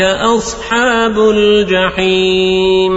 أصحاب الجحيم.